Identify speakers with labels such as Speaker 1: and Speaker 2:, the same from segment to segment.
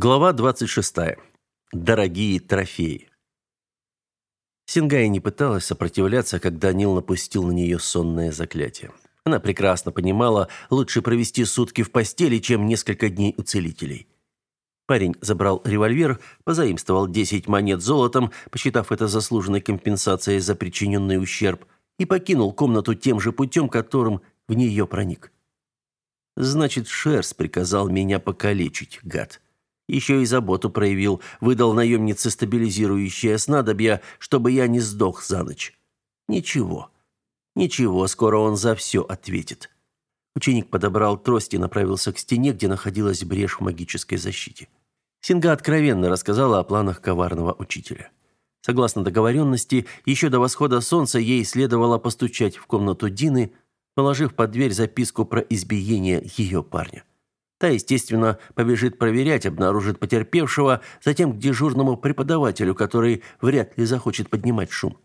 Speaker 1: Глава 26. Дорогие трофеи. Сингай не пыталась сопротивляться, когда Нил напустил на нее сонное заклятие. Она прекрасно понимала, лучше провести сутки в постели, чем несколько дней у целителей. Парень забрал револьвер, позаимствовал 10 монет золотом, посчитав это заслуженной компенсацией за причиненный ущерб, и покинул комнату тем же путем, которым в нее проник. «Значит, Шерс приказал меня покалечить, гад». Еще и заботу проявил, выдал наемнице стабилизирующее снадобье, чтобы я не сдох за ночь. Ничего. Ничего, скоро он за все ответит. Ученик подобрал трость и направился к стене, где находилась брешь в магической защите. Синга откровенно рассказала о планах коварного учителя. Согласно договоренности, еще до восхода солнца ей следовало постучать в комнату Дины, положив под дверь записку про избиение ее парня. Та, естественно, побежит проверять, обнаружит потерпевшего, затем к дежурному преподавателю, который вряд ли захочет поднимать шум.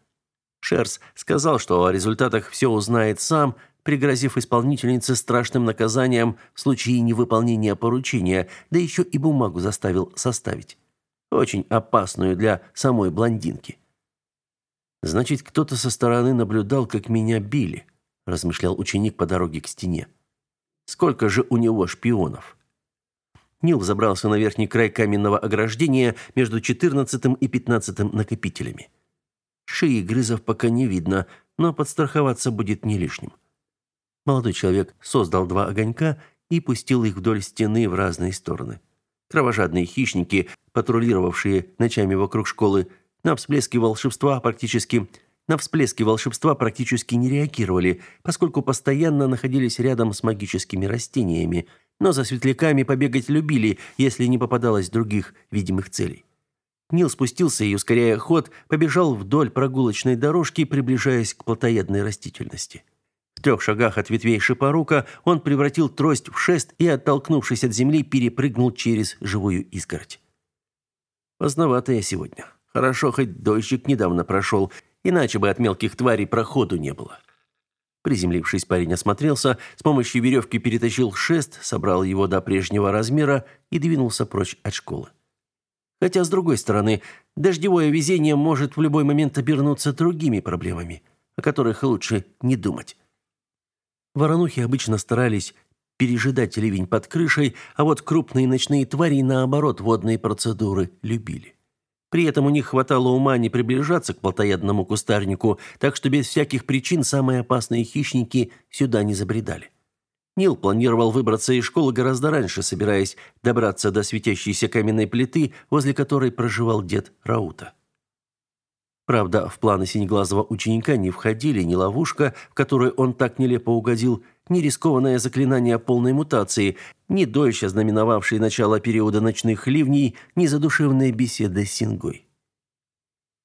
Speaker 1: Шерс сказал, что о результатах все узнает сам, пригрозив исполнительнице страшным наказанием в случае невыполнения поручения, да еще и бумагу заставил составить. Очень опасную для самой блондинки. «Значит, кто-то со стороны наблюдал, как меня били», размышлял ученик по дороге к стене. Сколько же у него шпионов? Нил забрался на верхний край каменного ограждения между четырнадцатым и пятнадцатым накопителями. Шеи грызов пока не видно, но подстраховаться будет не лишним. Молодой человек создал два огонька и пустил их вдоль стены в разные стороны. Кровожадные хищники, патрулировавшие ночами вокруг школы, на всплески волшебства практически на всплески волшебства практически не реагировали, поскольку постоянно находились рядом с магическими растениями, но за светляками побегать любили, если не попадалось других видимых целей. Нил спустился и, ускоряя ход, побежал вдоль прогулочной дорожки, приближаясь к плотоядной растительности. В трех шагах от ветвей шипорука он превратил трость в шест и, оттолкнувшись от земли, перепрыгнул через живую изгородь. Поздновато я сегодня. Хорошо, хоть дождик недавно прошел, Иначе бы от мелких тварей проходу не было. Приземлившись, парень осмотрелся, с помощью веревки перетащил шест, собрал его до прежнего размера и двинулся прочь от школы. Хотя, с другой стороны, дождевое везение может в любой момент обернуться другими проблемами, о которых лучше не думать. Воронухи обычно старались пережидать ливень под крышей, а вот крупные ночные твари, наоборот, водные процедуры любили. При этом у них хватало ума не приближаться к плотоядному кустарнику, так что без всяких причин самые опасные хищники сюда не забредали. Нил планировал выбраться из школы гораздо раньше, собираясь добраться до светящейся каменной плиты, возле которой проживал дед Раута. Правда, в планы синеглазого ученика не входили ни ловушка, в которую он так нелепо угодил, ни рискованное заклинание полной мутации, ни дольше знаменовавший начало периода ночных ливней, ни задушевная беседа с Сингой.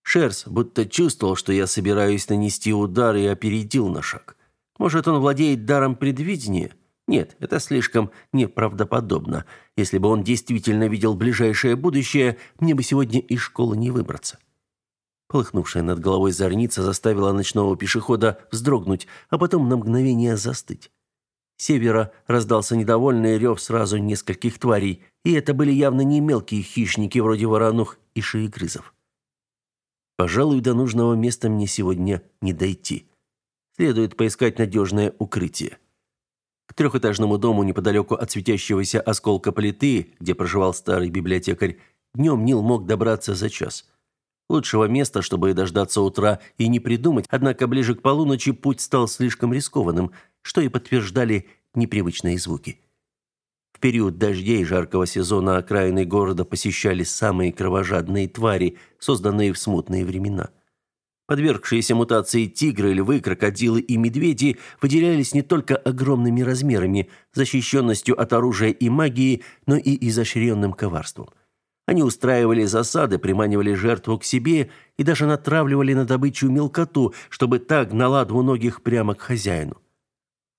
Speaker 1: Шерс будто чувствовал, что я собираюсь нанести удар и опередил на шаг. Может, он владеет даром предвидения? Нет, это слишком неправдоподобно. Если бы он действительно видел ближайшее будущее, мне бы сегодня из школы не выбраться. Полыхнувшая над головой зорница заставила ночного пешехода вздрогнуть, а потом на мгновение застыть. Севера раздался недовольный рев сразу нескольких тварей, и это были явно не мелкие хищники вроде воронух и шеегрызов. Пожалуй, до нужного места мне сегодня не дойти. Следует поискать надежное укрытие. К трехэтажному дому неподалеку от светящегося осколка плиты, где проживал старый библиотекарь, днем Нил мог добраться за час – Лучшего места, чтобы дождаться утра, и не придумать, однако ближе к полуночи путь стал слишком рискованным, что и подтверждали непривычные звуки. В период дождей жаркого сезона окраины города посещали самые кровожадные твари, созданные в смутные времена. Подвергшиеся мутации тигры, львы, крокодилы и медведи выделялись не только огромными размерами, защищенностью от оружия и магии, но и изощренным коварством. Они устраивали засады, приманивали жертву к себе и даже натравливали на добычу мелкоту, чтобы та гнала двуногих прямо к хозяину.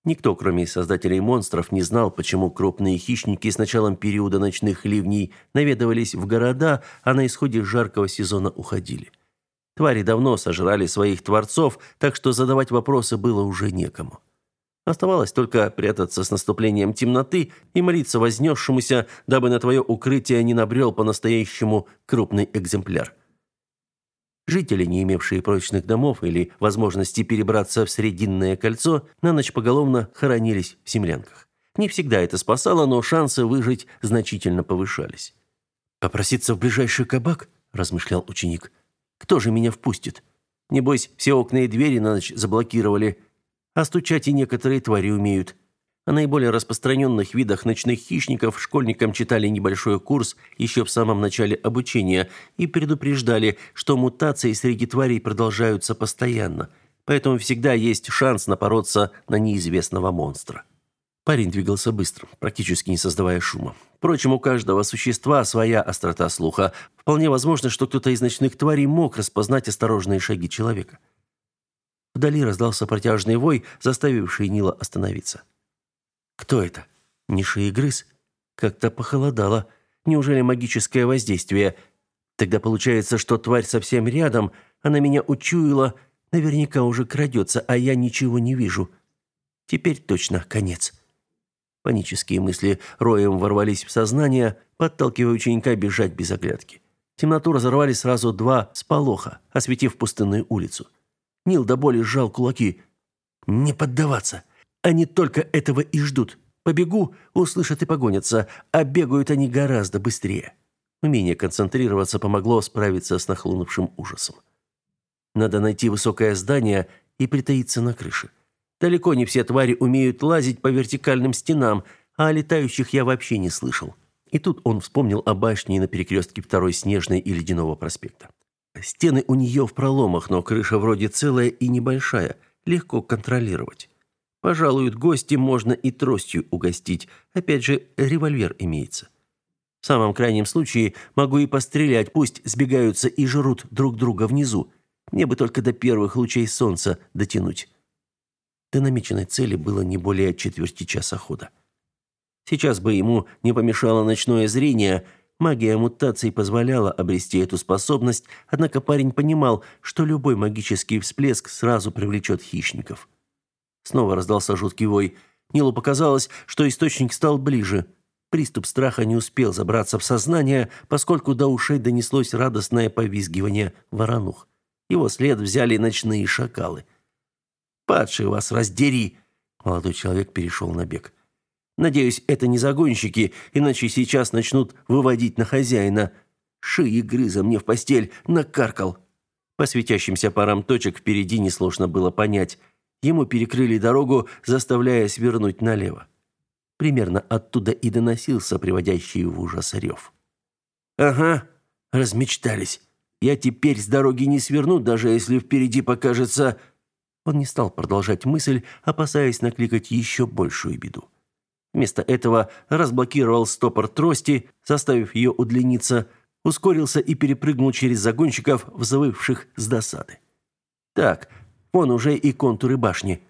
Speaker 1: Никто, кроме создателей монстров, не знал, почему крупные хищники с началом периода ночных ливней наведывались в города, а на исходе жаркого сезона уходили. Твари давно сожрали своих творцов, так что задавать вопросы было уже некому. Оставалось только прятаться с наступлением темноты и молиться вознесшемуся, дабы на твое укрытие не набрел по-настоящему крупный экземпляр. Жители, не имевшие прочных домов или возможности перебраться в Срединное кольцо, на ночь поголовно хоронились в землянках. Не всегда это спасало, но шансы выжить значительно повышались. «Попроситься в ближайший кабак?» – размышлял ученик. «Кто же меня впустит? Небось, все окна и двери на ночь заблокировали, а стучать и некоторые твари умеют. О наиболее распространенных видах ночных хищников школьникам читали небольшой курс еще в самом начале обучения и предупреждали, что мутации среди тварей продолжаются постоянно, поэтому всегда есть шанс напороться на неизвестного монстра. Парень двигался быстро, практически не создавая шума. Впрочем, у каждого существа своя острота слуха. Вполне возможно, что кто-то из ночных тварей мог распознать осторожные шаги человека. Вдали раздался протяжный вой, заставивший Нила остановиться. Кто это? Нишиегрыз? Как-то похолодало. Неужели магическое воздействие? Тогда получается, что тварь совсем рядом, она меня учуяла, наверняка уже крадется, а я ничего не вижу. Теперь точно конец. Панические мысли роем ворвались в сознание, подталкивая ученика бежать без оглядки. темноту разорвали сразу два сполоха, осветив пустынную улицу. Нил до боли сжал кулаки. «Не поддаваться! Они только этого и ждут. Побегу, услышат и погонятся, а бегают они гораздо быстрее». Умение концентрироваться помогло справиться с нахлынувшим ужасом. Надо найти высокое здание и притаиться на крыше. Далеко не все твари умеют лазить по вертикальным стенам, а о летающих я вообще не слышал. И тут он вспомнил о башне на перекрестке Второй Снежной и Ледяного проспекта. Стены у нее в проломах, но крыша вроде целая и небольшая, легко контролировать. Пожалуй, гости можно и тростью угостить, опять же, револьвер имеется. В самом крайнем случае могу и пострелять, пусть сбегаются и жрут друг друга внизу. Мне бы только до первых лучей солнца дотянуть. До намеченной цели было не более четверти часа хода. Сейчас бы ему не помешало ночное зрение – Магия мутаций позволяла обрести эту способность, однако парень понимал, что любой магический всплеск сразу привлечет хищников. Снова раздался жуткий вой. Нилу показалось, что источник стал ближе. Приступ страха не успел забраться в сознание, поскольку до ушей донеслось радостное повизгивание воронух. Его след взяли ночные шакалы. «Падший вас раздери!» Молодой человек перешел на бег. Надеюсь, это не загонщики, иначе сейчас начнут выводить на хозяина. Шеи грыза мне в постель накаркал. По светящимся парам точек впереди несложно было понять. Ему перекрыли дорогу, заставляя свернуть налево. Примерно оттуда и доносился приводящий в ужас рев. «Ага, размечтались. Я теперь с дороги не сверну, даже если впереди покажется...» Он не стал продолжать мысль, опасаясь накликать еще большую беду. Вместо этого разблокировал стопор трости, заставив ее удлиниться, ускорился и перепрыгнул через загонщиков, взвывших с досады. Так, вон уже и контуры башни.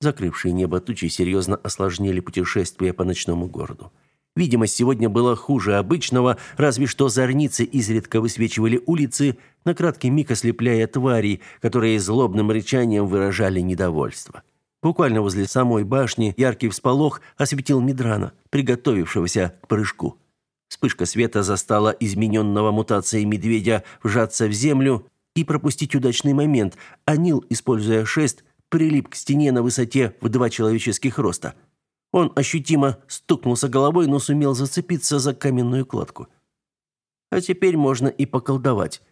Speaker 1: Закрывшие небо тучи серьезно осложнили путешествие по ночному городу. Видимость сегодня была хуже обычного, разве что зорницы изредка высвечивали улицы, на краткий миг ослепляя тварей, которые злобным рычанием выражали недовольство. Буквально возле самой башни яркий всполох осветил Мидрана, приготовившегося к прыжку. Вспышка света застала измененного мутацией медведя вжаться в землю и пропустить удачный момент, а Нил, используя шест, прилип к стене на высоте в два человеческих роста. Он ощутимо стукнулся головой, но сумел зацепиться за каменную кладку. А теперь можно и поколдовать.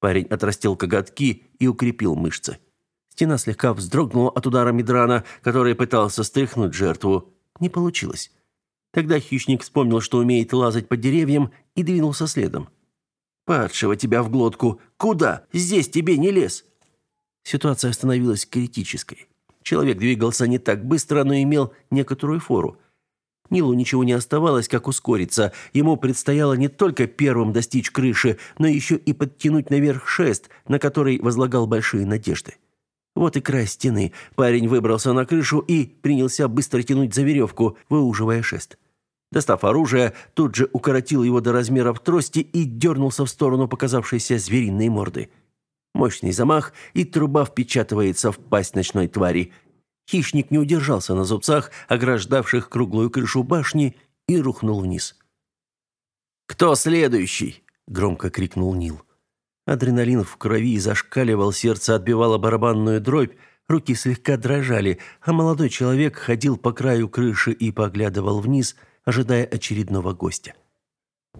Speaker 1: Парень отрастил коготки и укрепил мышцы. Стена слегка вздрогнула от удара Мидрана, который пытался стряхнуть жертву. Не получилось. Тогда хищник вспомнил, что умеет лазать по деревьям, и двинулся следом. «Падшего тебя в глотку! Куда? Здесь тебе не лез!» Ситуация становилась критической. Человек двигался не так быстро, но имел некоторую фору. Нилу ничего не оставалось, как ускориться. Ему предстояло не только первым достичь крыши, но еще и подтянуть наверх шест, на который возлагал большие надежды. Вот и край стены. Парень выбрался на крышу и принялся быстро тянуть за веревку, выуживая шест. Достав оружие, тут же укоротил его до размеров трости и дернулся в сторону показавшейся звериной морды. Мощный замах, и труба впечатывается в пасть ночной твари. Хищник не удержался на зубцах, ограждавших круглую крышу башни, и рухнул вниз. «Кто следующий?» — громко крикнул Нил. Адреналин в крови зашкаливал, сердце отбивало барабанную дробь, руки слегка дрожали, а молодой человек ходил по краю крыши и поглядывал вниз, ожидая очередного гостя.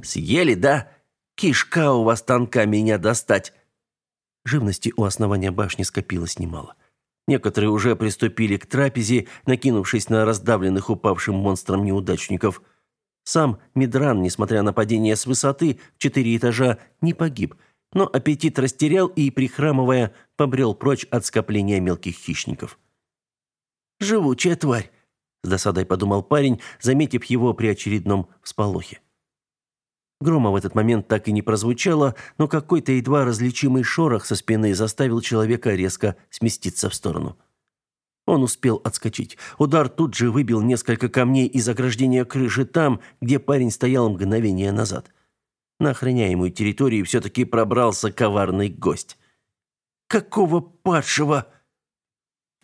Speaker 1: «Съели, да? Кишка у вас тонка меня достать!» Живности у основания башни скопилось немало. Некоторые уже приступили к трапезе, накинувшись на раздавленных упавшим монстром неудачников. Сам Мидран, несмотря на падение с высоты в четыре этажа, не погиб – но аппетит растерял и, прихрамывая, побрел прочь от скопления мелких хищников. «Живучая тварь!» – с досадой подумал парень, заметив его при очередном всполохе. Грома в этот момент так и не прозвучало, но какой-то едва различимый шорох со спины заставил человека резко сместиться в сторону. Он успел отскочить. Удар тут же выбил несколько камней из ограждения крыши там, где парень стоял мгновение назад. На охраняемую территорию все-таки пробрался коварный гость. «Какого падшего?»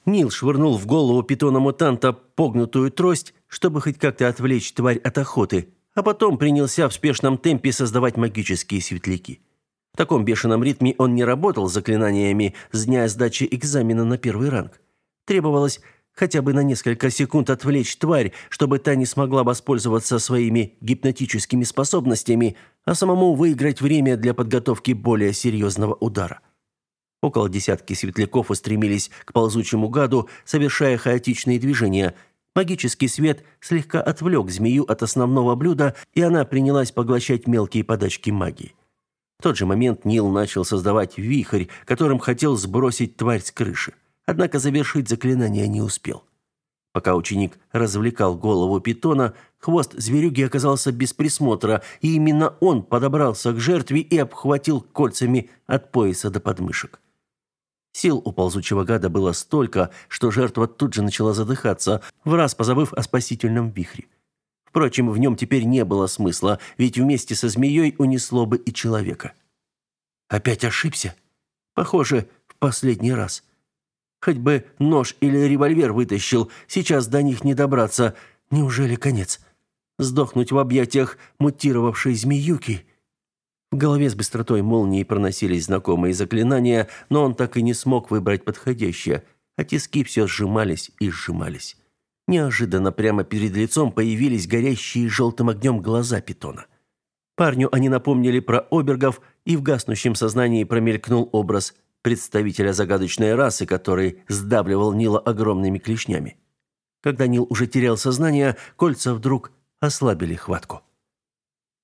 Speaker 1: Нил швырнул в голову питона-мутанта погнутую трость, чтобы хоть как-то отвлечь тварь от охоты, а потом принялся в спешном темпе создавать магические светляки. В таком бешеном ритме он не работал заклинаниями с дня сдачи экзамена на первый ранг. Требовалось хотя бы на несколько секунд отвлечь тварь, чтобы та не смогла воспользоваться своими гипнотическими способностями, а самому выиграть время для подготовки более серьезного удара. Около десятки светляков устремились к ползучему гаду, совершая хаотичные движения. Магический свет слегка отвлек змею от основного блюда, и она принялась поглощать мелкие подачки магии. В тот же момент Нил начал создавать вихрь, которым хотел сбросить тварь с крыши однако завершить заклинание не успел. Пока ученик развлекал голову питона, хвост зверюги оказался без присмотра, и именно он подобрался к жертве и обхватил кольцами от пояса до подмышек. Сил у ползучего гада было столько, что жертва тут же начала задыхаться, в раз позабыв о спасительном вихре. Впрочем, в нем теперь не было смысла, ведь вместе со змеей унесло бы и человека. Опять ошибся? Похоже, в последний раз. Хоть бы нож или револьвер вытащил, сейчас до них не добраться. Неужели конец? Сдохнуть в объятиях мутировавшей змеюки? В голове с быстротой молнии проносились знакомые заклинания, но он так и не смог выбрать подходящее, а тиски все сжимались и сжимались. Неожиданно прямо перед лицом появились горящие желтым огнем глаза питона. Парню они напомнили про обергов, и в гаснущем сознании промелькнул образ представителя загадочной расы, который сдавливал Нила огромными клешнями. Когда Нил уже терял сознание, кольца вдруг ослабили хватку.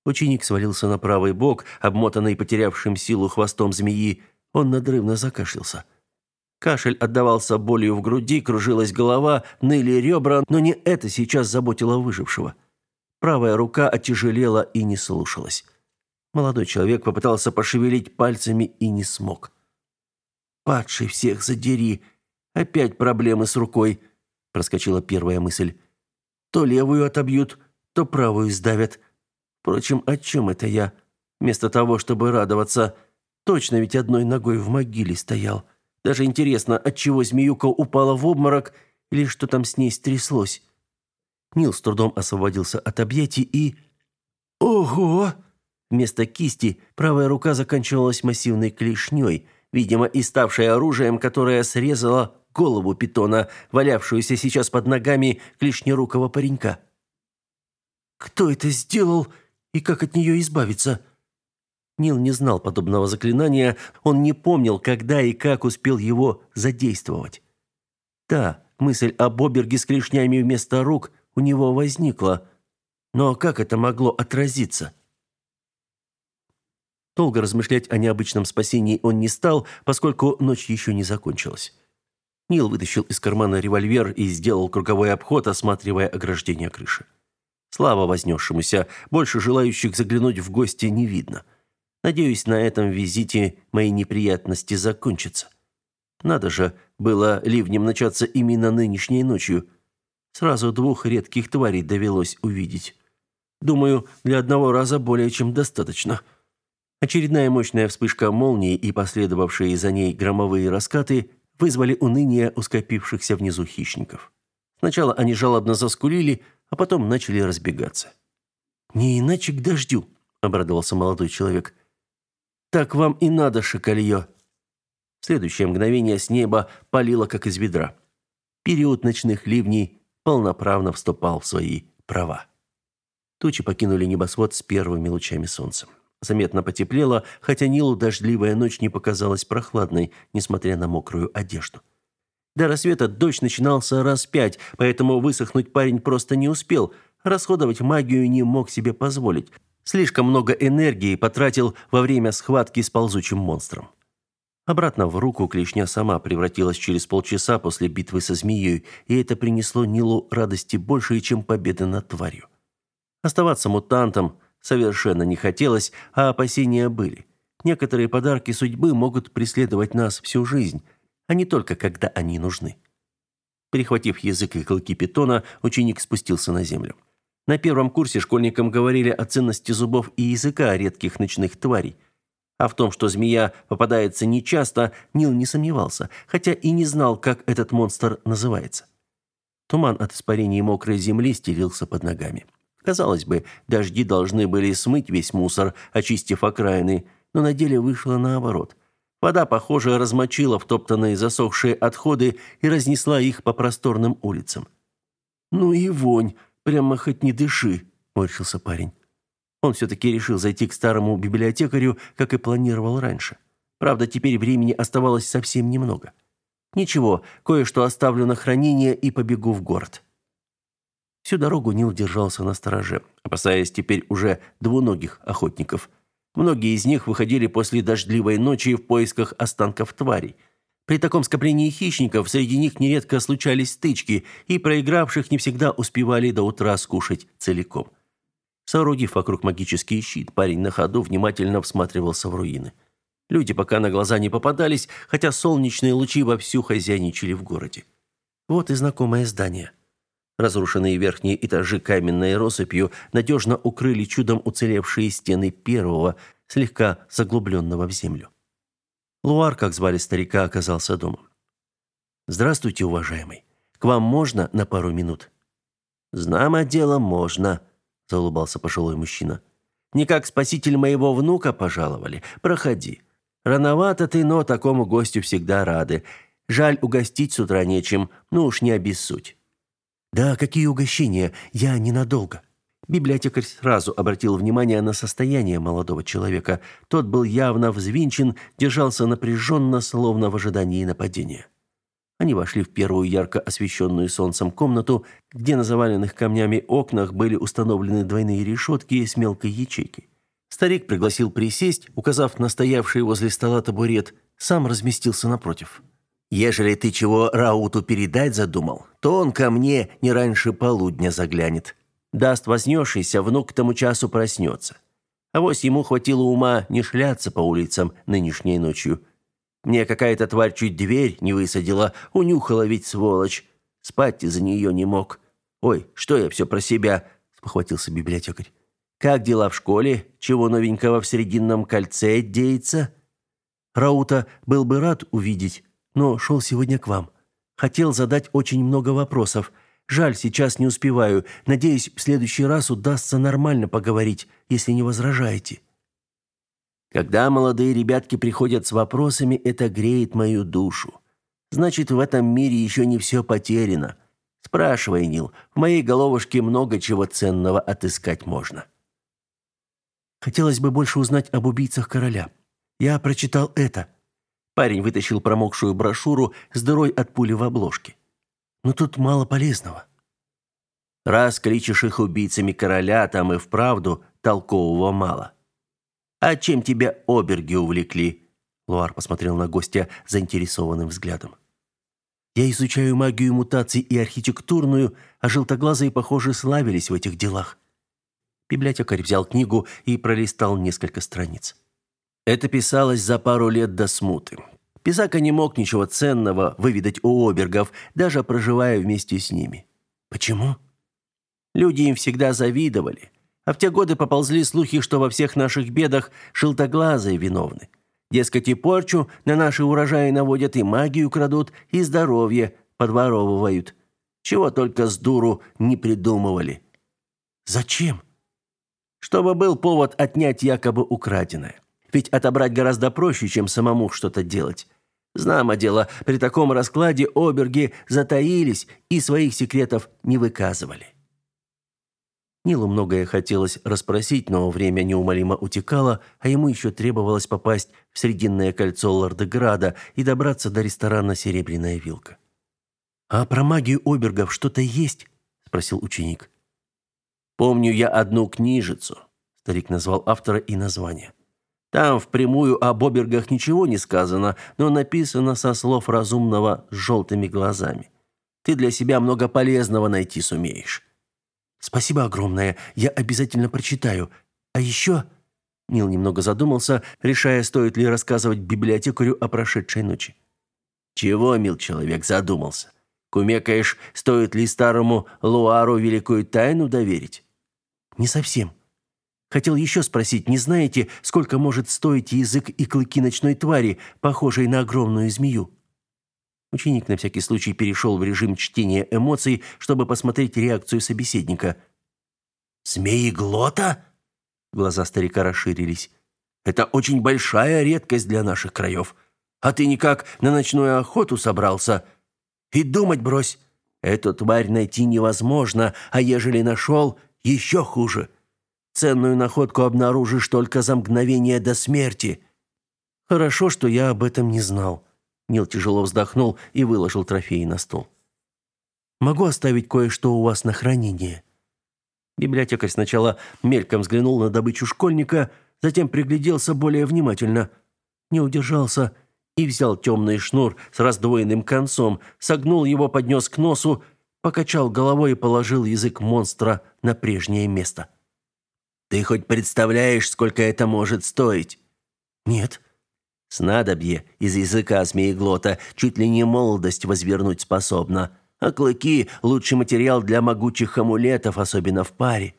Speaker 1: Ученик свалился на правый бок, обмотанный потерявшим силу хвостом змеи. Он надрывно закашлялся. Кашель отдавался болью в груди, кружилась голова, ныли ребра, но не это сейчас заботило выжившего. Правая рука отяжелела и не слушалась. Молодой человек попытался пошевелить пальцами и не смог. Падший всех задери. Опять проблемы с рукой, проскочила первая мысль. То левую отобьют, то правую сдавят. Впрочем, о чем это я? Вместо того, чтобы радоваться, точно ведь одной ногой в могиле стоял. Даже интересно, от чего змеюка упала в обморок или что там с ней стряслось. Нил с трудом освободился от объятий и... Ого! Вместо кисти правая рука заканчивалась массивной клешней – видимо, и ставшей оружием, которое срезало голову питона, валявшуюся сейчас под ногами клешнерукого паренька. «Кто это сделал и как от нее избавиться?» Нил не знал подобного заклинания, он не помнил, когда и как успел его задействовать. Да, мысль об оберге с клешнями вместо рук у него возникла, но как это могло отразиться? Долго размышлять о необычном спасении он не стал, поскольку ночь еще не закончилась. Нил вытащил из кармана револьвер и сделал круговой обход, осматривая ограждение крыши. Слава вознесшемуся, больше желающих заглянуть в гости не видно. Надеюсь, на этом визите мои неприятности закончатся. Надо же, было ливнем начаться именно нынешней ночью. Сразу двух редких тварей довелось увидеть. Думаю, для одного раза более чем достаточно. Очередная мощная вспышка молнии и последовавшие за ней громовые раскаты вызвали уныние у скопившихся внизу хищников. Сначала они жалобно заскулили, а потом начали разбегаться. «Не иначе к дождю», — обрадовался молодой человек. «Так вам и надо, шоколье». В следующее мгновение с неба палило, как из ведра. Период ночных ливней полноправно вступал в свои права. Тучи покинули небосвод с первыми лучами солнца. Заметно потеплело, хотя Нилу дождливая ночь не показалась прохладной, несмотря на мокрую одежду. До рассвета дождь начинался раз пять, поэтому высохнуть парень просто не успел. Расходовать магию не мог себе позволить. Слишком много энергии потратил во время схватки с ползучим монстром. Обратно в руку клешня сама превратилась через полчаса после битвы со змеей, и это принесло Нилу радости больше, чем победа над тварью. Оставаться мутантом – совершенно не хотелось, а опасения были. Некоторые подарки судьбы могут преследовать нас всю жизнь, а не только когда они нужны. Прихватив язык и клыки питона, ученик спустился на землю. На первом курсе школьникам говорили о ценности зубов и языка редких ночных тварей. А в том, что змея попадается нечасто, Нил не сомневался, хотя и не знал, как этот монстр называется. Туман от испарений мокрой земли стелился под ногами. Казалось бы, дожди должны были смыть весь мусор, очистив окраины, но на деле вышло наоборот. Вода, похоже, размочила втоптанные засохшие отходы и разнесла их по просторным улицам. «Ну и вонь! Прямо хоть не дыши!» – морщился парень. Он все-таки решил зайти к старому библиотекарю, как и планировал раньше. Правда, теперь времени оставалось совсем немного. Ничего, кое-что оставлю на хранение и побегу в город. Всю дорогу Нил держался на стороже, опасаясь теперь уже двуногих охотников. Многие из них выходили после дождливой ночи в поисках останков тварей. При таком скоплении хищников среди них нередко случались стычки, и проигравших не всегда успевали до утра скушать целиком. Соорудив вокруг магический щит, парень на ходу внимательно всматривался в руины. Люди пока на глаза не попадались, хотя солнечные лучи вовсю хозяйничали в городе. Вот и знакомое здание. Разрушенные верхние этажи каменной россыпью надежно укрыли чудом уцелевшие стены первого, слегка заглубленного в землю. Луар, как звали старика, оказался дома. «Здравствуйте, уважаемый. К вам можно на пару минут?» «Знамо дело, можно», – заулыбался пожилой мужчина. «Не как спаситель моего внука пожаловали. Проходи. Рановато ты, но такому гостю всегда рады. Жаль, угостить с утра нечем, ну уж не обессудь». «Да, какие угощения? Я ненадолго». Библиотекарь сразу обратил внимание на состояние молодого человека. Тот был явно взвинчен, держался напряженно, словно в ожидании нападения. Они вошли в первую ярко освещенную солнцем комнату, где на заваленных камнями окнах были установлены двойные решетки с мелкой ячейкой. Старик пригласил присесть, указав на стоявший возле стола табурет, сам разместился напротив. Ежели ты чего Рауту передать задумал, то он ко мне не раньше полудня заглянет. Даст вознесшийся, внук к тому часу проснется. А вось ему хватило ума не шляться по улицам нынешней ночью. Мне какая-то тварь чуть дверь не высадила, унюхала ведь сволочь. Спать за нее не мог. Ой, что я все про себя, спохватился библиотекарь. Как дела в школе? Чего новенького в Срединном кольце деется? Раута был бы рад увидеть, но шел сегодня к вам. Хотел задать очень много вопросов. Жаль, сейчас не успеваю. Надеюсь, в следующий раз удастся нормально поговорить, если не возражаете. Когда молодые ребятки приходят с вопросами, это греет мою душу. Значит, в этом мире еще не все потеряно. Спрашивай, Нил. В моей головушке много чего ценного отыскать можно. Хотелось бы больше узнать об убийцах короля. Я прочитал это. Парень вытащил промокшую брошюру с дырой от пули в обложке. Но тут мало полезного. Раз кличешь их убийцами короля, там и вправду толкового мало. А чем тебя оберги увлекли? Луар посмотрел на гостя заинтересованным взглядом. Я изучаю магию мутаций и архитектурную, а желтоглазые, похоже, славились в этих делах. Библиотекарь взял книгу и пролистал несколько страниц. Это писалось за пару лет до смуты. Писака не мог ничего ценного выведать у обергов, даже проживая вместе с ними. Почему? Люди им всегда завидовали. А в те годы поползли слухи, что во всех наших бедах желтоглазые виновны. Дескать, и порчу на наши урожаи наводят, и магию крадут, и здоровье подворовывают. Чего только с дуру не придумывали.
Speaker 2: Зачем?
Speaker 1: Чтобы был повод отнять якобы украденное. Ведь отобрать гораздо проще, чем самому что-то делать. Знамо дело, при таком раскладе оберги затаились и своих секретов не выказывали. Нилу многое хотелось расспросить, но время неумолимо утекало, а ему еще требовалось попасть в Срединное кольцо Лордеграда и добраться до ресторана «Серебряная вилка».
Speaker 2: «А про магию обергов что-то есть?» – спросил ученик.
Speaker 1: «Помню я одну книжицу», – старик назвал автора и название. Там впрямую об обергах ничего не сказано, но написано со слов разумного с желтыми глазами. Ты для себя много полезного найти сумеешь.
Speaker 2: Спасибо огромное, я обязательно прочитаю. А еще...»
Speaker 1: Нил немного задумался, решая, стоит ли рассказывать библиотекарю о прошедшей ночи. «Чего, мил человек, задумался? Кумекаешь, стоит ли старому Луару великую тайну доверить?»
Speaker 2: «Не совсем. Хотел еще спросить, не знаете, сколько может стоить язык и клыки ночной твари, похожей на огромную змею?»
Speaker 1: Ученик на всякий случай перешел в режим чтения эмоций, чтобы посмотреть реакцию собеседника.
Speaker 2: «Змееглота?»
Speaker 1: Глаза старика расширились. «Это очень большая редкость для наших краев. А ты никак на ночную охоту собрался? И думать брось. Эту тварь найти невозможно, а ежели нашел, еще хуже. Ценную находку обнаружишь только за мгновение до смерти».
Speaker 2: «Хорошо, что я об этом не знал», Нил тяжело вздохнул и выложил трофеи на стол. Могу оставить кое-что у вас на хранение.
Speaker 1: Библиотекарь сначала мельком взглянул на добычу школьника, затем пригляделся более внимательно, не удержался и взял темный шнур с раздвоенным концом, согнул его, поднес к носу, покачал головой и положил язык монстра на прежнее место. Ты хоть представляешь, сколько это может стоить?
Speaker 2: Нет.
Speaker 1: Снадобье из языка змееглота чуть ли не молодость возвернуть способна, а клыки – лучший материал для могучих амулетов, особенно в паре.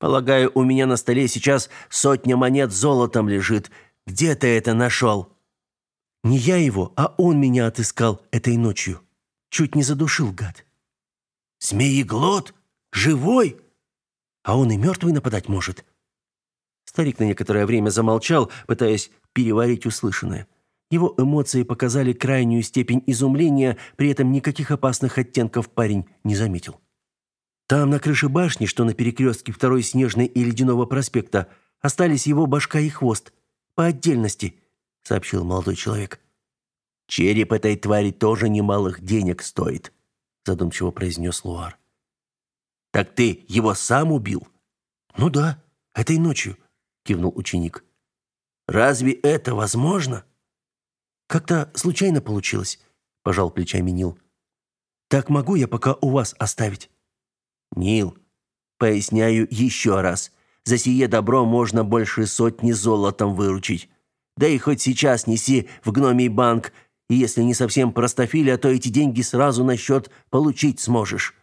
Speaker 1: Полагаю, у меня на столе сейчас сотня монет золотом лежит. Где ты это нашел?»
Speaker 2: «Не я его, а он меня отыскал этой ночью. Чуть не задушил, гад».
Speaker 1: «Змееглот? Живой?»
Speaker 2: «А он и мертвый нападать может».
Speaker 1: Старик на некоторое время замолчал, пытаясь переварить услышанное. Его эмоции показали крайнюю степень изумления, при этом никаких опасных оттенков парень не заметил. Там, на крыше башни, что на перекрестке Второй Снежной и Ледяного проспекта, остались его башка и хвост. По отдельности, сообщил молодой человек. Череп этой твари тоже немалых денег стоит, задумчиво произнес Луар. Так ты его сам убил?
Speaker 2: Ну да, этой ночью, кивнул ученик.
Speaker 1: Разве это возможно?
Speaker 2: Как-то случайно получилось, пожал плечами Нил. Так могу я пока у вас оставить?
Speaker 1: Нил, поясняю еще раз. За сие добро можно больше сотни золотом выручить. Да и хоть сейчас неси в гномий банк, и если не совсем простофиля, то эти деньги сразу на счет получить сможешь.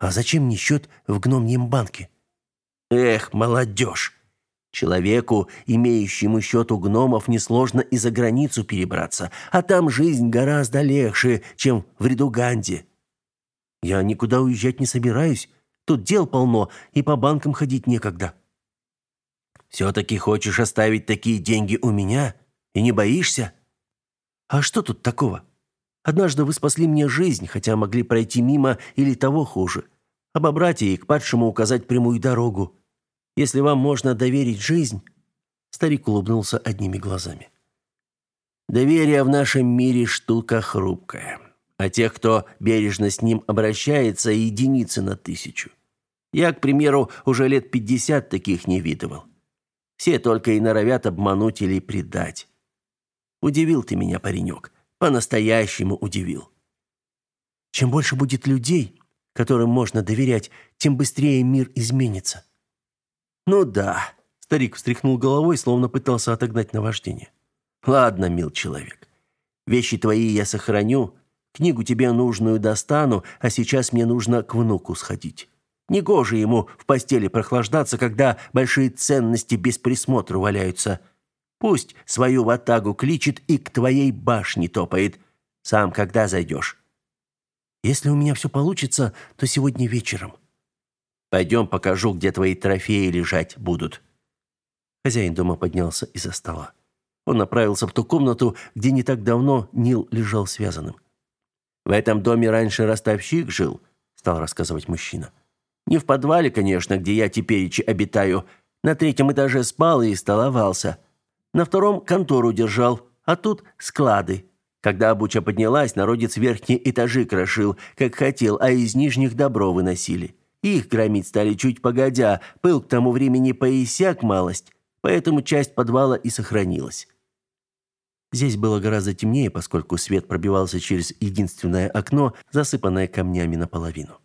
Speaker 2: А зачем мне счет в гномьем банке?
Speaker 1: Эх, молодежь! Человеку, имеющему счет у гномов, несложно и за границу перебраться, а там жизнь гораздо легче, чем в Редуганде.
Speaker 2: Я никуда уезжать не собираюсь. Тут дел полно, и по банкам ходить некогда.
Speaker 1: Все-таки хочешь оставить такие деньги у меня? И не боишься?
Speaker 2: А что тут такого? Однажды вы спасли мне жизнь, хотя могли пройти мимо или того хуже. Обобрать и к падшему указать прямую дорогу. Если вам можно доверить жизнь, старик улыбнулся одними глазами.
Speaker 1: Доверие в нашем мире штука хрупкая, а тех, кто бережно с ним обращается, единицы на тысячу. Я, к примеру, уже лет пятьдесят таких не видывал. Все только и норовят обмануть или предать. Удивил ты меня, паренек, по-настоящему удивил.
Speaker 2: Чем больше будет людей, которым можно доверять, тем быстрее мир изменится.
Speaker 1: Ну да, старик встряхнул головой, словно пытался отогнать наваждение. Ладно, мил человек. Вещи твои я сохраню, книгу тебе нужную достану, а сейчас мне нужно к внуку сходить. Негоже ему в постели прохлаждаться, когда большие ценности без присмотра валяются.
Speaker 2: Пусть свою ватагу кличет и к твоей башне топает. Сам когда зайдешь?» «Если у меня все получится, то сегодня вечером». «Пойдем покажу, где твои трофеи лежать будут». Хозяин дома поднялся из-за стола. Он направился в ту комнату, где не так давно Нил лежал связанным. «В этом доме раньше ростовщик жил», — стал рассказывать мужчина. «Не в подвале, конечно, где я теперь обитаю. На третьем этаже спал и столовался. На втором контору держал, а тут склады. Когда обуча поднялась, народец верхние этажи крошил, как хотел, а из нижних добро выносили. Их громить стали чуть погодя, пыл к тому времени поисяк малость, поэтому часть подвала и сохранилась. Здесь было гораздо темнее, поскольку свет пробивался через единственное окно, засыпанное камнями наполовину.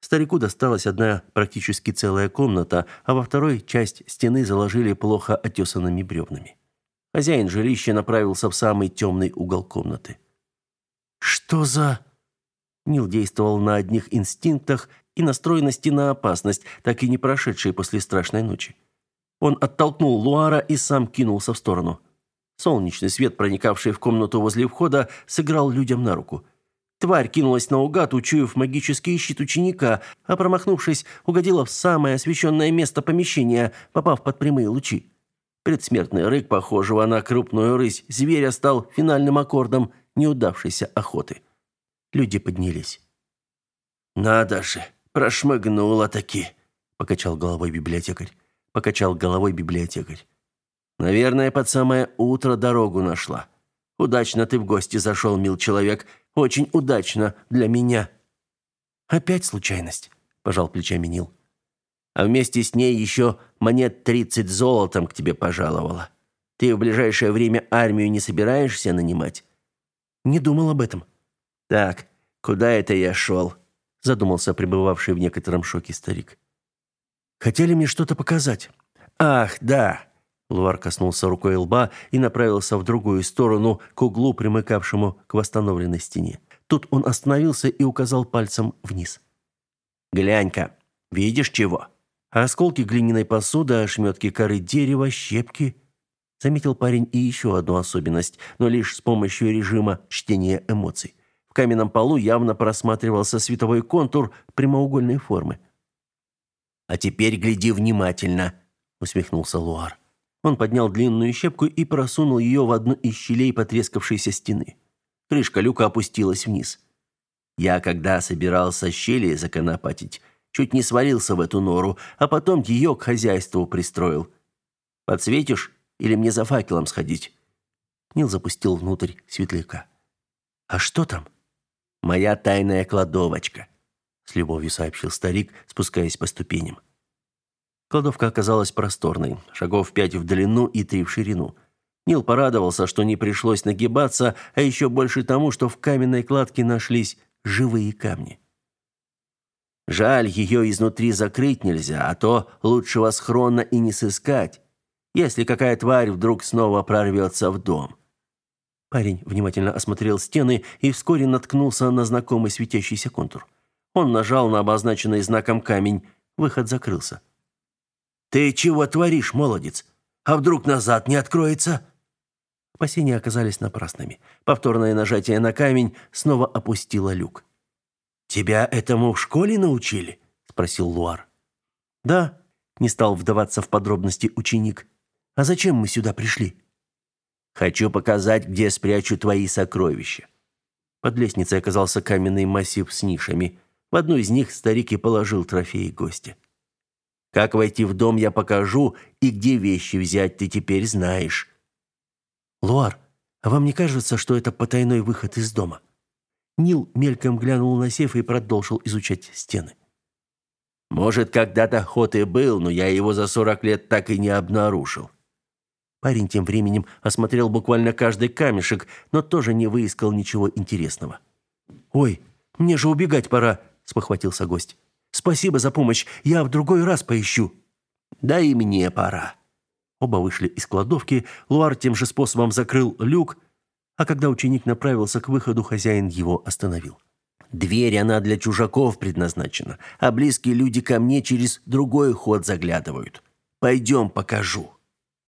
Speaker 2: Старику досталась одна практически целая комната, а во второй часть стены заложили плохо отесанными бревнами. Хозяин жилища направился в самый темный угол комнаты. «Что за...» Нил действовал на одних инстинктах и настроенности на опасность, так и не прошедшей после страшной ночи. Он оттолкнул Луара и сам кинулся в сторону. Солнечный свет, проникавший в комнату возле входа, сыграл людям на руку. Тварь кинулась наугад, учуяв магический щит ученика, а промахнувшись, угодила в самое освещенное место помещения, попав под прямые лучи. Предсмертный рык, похожего на крупную рысь, зверя стал финальным аккордом неудавшейся охоты. Люди поднялись. «Надо же, прошмыгнула таки», — покачал головой библиотекарь. Покачал головой библиотекарь. «Наверное, под самое утро дорогу нашла. Удачно ты в гости зашел, мил человек. Очень удачно для меня». «Опять случайность», — пожал плечами Нил а вместе с ней еще монет тридцать золотом к тебе пожаловала. Ты в ближайшее время армию не собираешься нанимать? Не думал об этом. Так, куда это я шел? Задумался пребывавший в некотором шоке старик. Хотели мне что-то показать. Ах, да. Луар коснулся рукой лба и направился в другую сторону, к углу, примыкавшему к восстановленной стене. Тут он остановился и указал пальцем вниз. «Глянь-ка, видишь чего?» Осколки глиняной посуды, ошметки коры дерева, щепки. Заметил парень и еще одну особенность, но лишь с помощью режима чтения эмоций. В каменном полу явно просматривался световой контур прямоугольной формы. «А теперь гляди внимательно», — усмехнулся Луар. Он поднял длинную щепку и просунул ее в одну из щелей потрескавшейся стены. Крышка люка опустилась вниз. Я, когда собирался щели законопатить, Чуть не свалился в эту нору, а потом ее к хозяйству пристроил. Подсветишь или мне за факелом сходить?» Нил запустил внутрь светляка. «А что там?» «Моя тайная кладовочка», — с любовью сообщил старик, спускаясь по ступеням. Кладовка оказалась просторной, шагов пять в длину и три в ширину. Нил порадовался, что не пришлось нагибаться, а еще больше тому, что в каменной кладке нашлись живые камни. Жаль, ее изнутри закрыть нельзя, а то лучшего схрона и не сыскать, если какая тварь вдруг снова прорвется в дом. Парень внимательно осмотрел стены и вскоре наткнулся на знакомый светящийся контур. Он нажал на обозначенный знаком камень. Выход закрылся. «Ты чего творишь, молодец? А вдруг назад не откроется?» Опасения оказались напрасными. Повторное нажатие на камень снова опустило люк. Тебя этому в школе научили? спросил Луар. Да, не стал вдаваться в подробности ученик. А зачем мы сюда пришли? Хочу показать, где спрячу твои сокровища. Под лестницей оказался каменный массив с нишами. В одну из них старик и положил трофеи гостя. Как войти в дом, я покажу, и где вещи взять, ты теперь знаешь. Луар, а вам не кажется, что это потайной выход из дома? Нил мельком глянул на сейф и продолжил изучать стены. Может, когда-то ход и был, но я его за сорок лет так и не обнаружил. Парень тем временем осмотрел буквально каждый камешек, но тоже не выискал ничего интересного. «Ой, мне же убегать пора», — спохватился гость. «Спасибо за помощь, я в другой раз поищу». «Да и мне пора». Оба вышли из кладовки, Луар тем же способом закрыл люк, а когда ученик направился к выходу, хозяин его остановил. Дверь она для чужаков предназначена, а близкие люди ко мне через другой ход заглядывают. Пойдем, покажу.